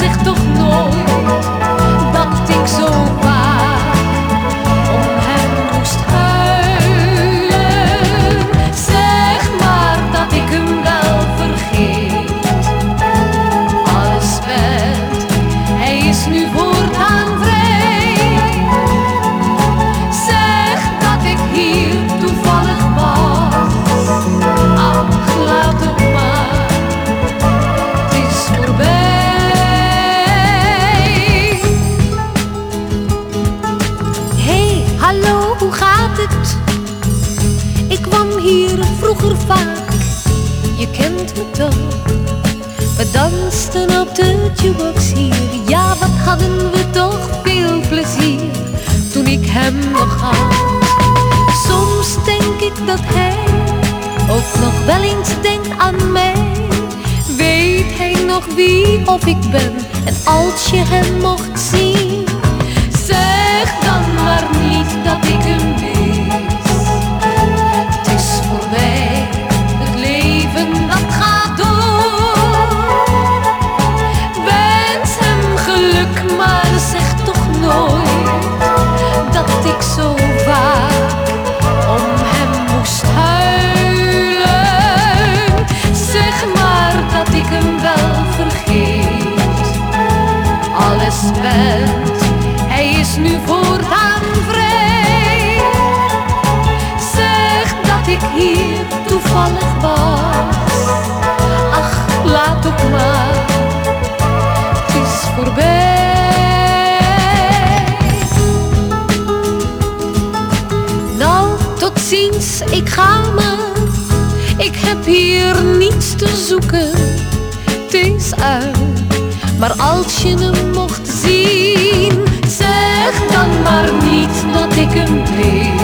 zich toch nooit vroeger vaak, je kent me toch. We dansten op de jukebox hier, ja wat hadden we toch veel plezier toen ik hem nog had. Soms denk ik dat hij ook nog wel eens denkt aan mij. Weet hij nog wie of ik ben en als je hem mocht zien, maar zeg toch nooit dat ik zo vaak om hem moest huilen. Zeg maar dat ik hem wel vergeet. Alles bent, hij is nu voortaan vrij. Zeg dat ik hier toevallig was. Ga maar. Ik heb hier niets te zoeken, het is uit. Maar als je hem mocht zien, zeg dan maar niet dat ik hem mis.